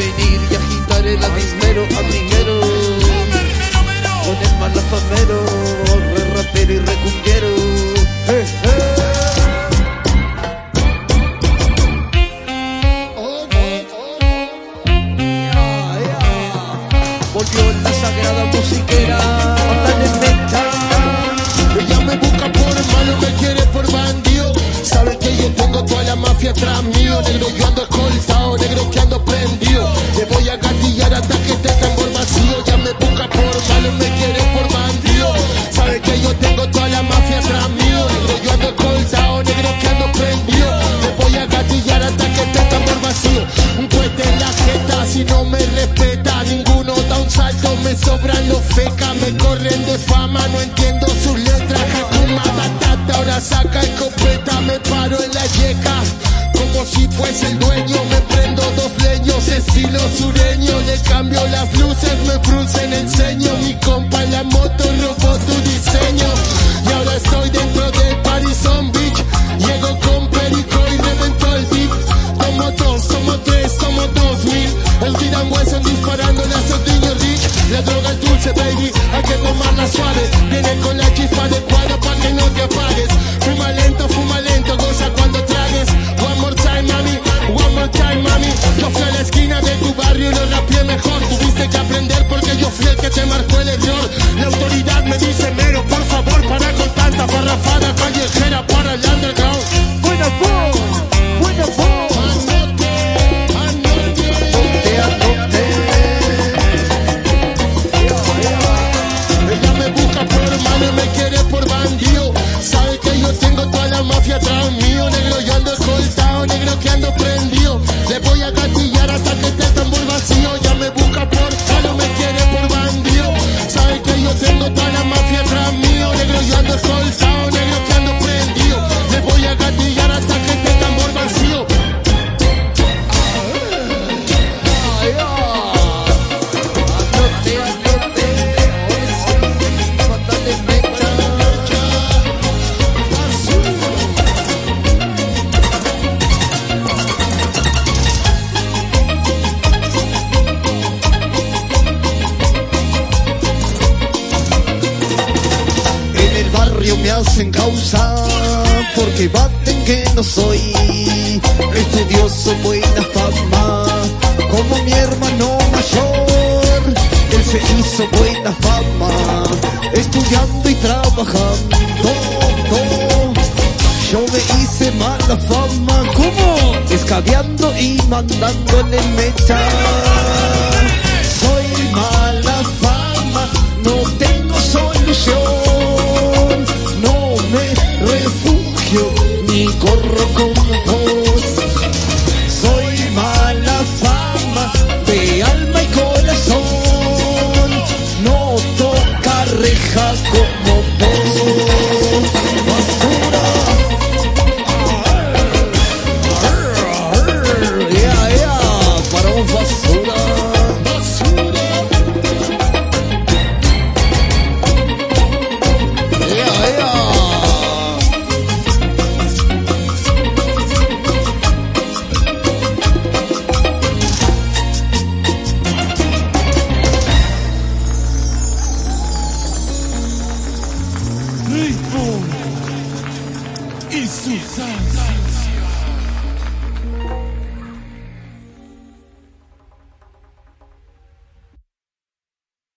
venir y agitar el avispero a primero. Negro, yo ando escoltado, negro que ando prendido. Le voy a gatillar hasta que esté tambor vacío. Ya me busca por malo, me quiere por bandido. Sabe que yo tengo toda la mafia atrás mío. Negro, yo ando escoltado, negro que ando prendido. Le voy a gatillar hasta que esté tambor vacío. Un cohete en la jeta, si no me respeta. Ninguno da un salto, me sobran los fecas. Me corren de fama, no entiendo fuese el dueño. Me prendo dos leños, estilo sureño. Le cambio las luces, me fruncen el ceño. Mi compa la moto robó tu diseño. Y ahora estoy dentro de Parison Beach. Llego con perico y reventó el beat. Somos dos, somos tres, somos dos mil. El Dylan Wilson disparándole a Sodiño Rich. La droga es dulce, baby, hay que tomarla suave. Viene con la chispa adecuada Sabe que yo tengo toda la mafia atrás mío. Negro, yo ando escoltado, negro que ando prendido. Le voy me hacen causa porque baten que no soy estudioso, buena fama, como mi hermano mayor. Él se hizo buena fama, estudiando y trabajando. Yo me hice mala fama, como escabeando y mandándole mecha. y corro con todo. Jesus.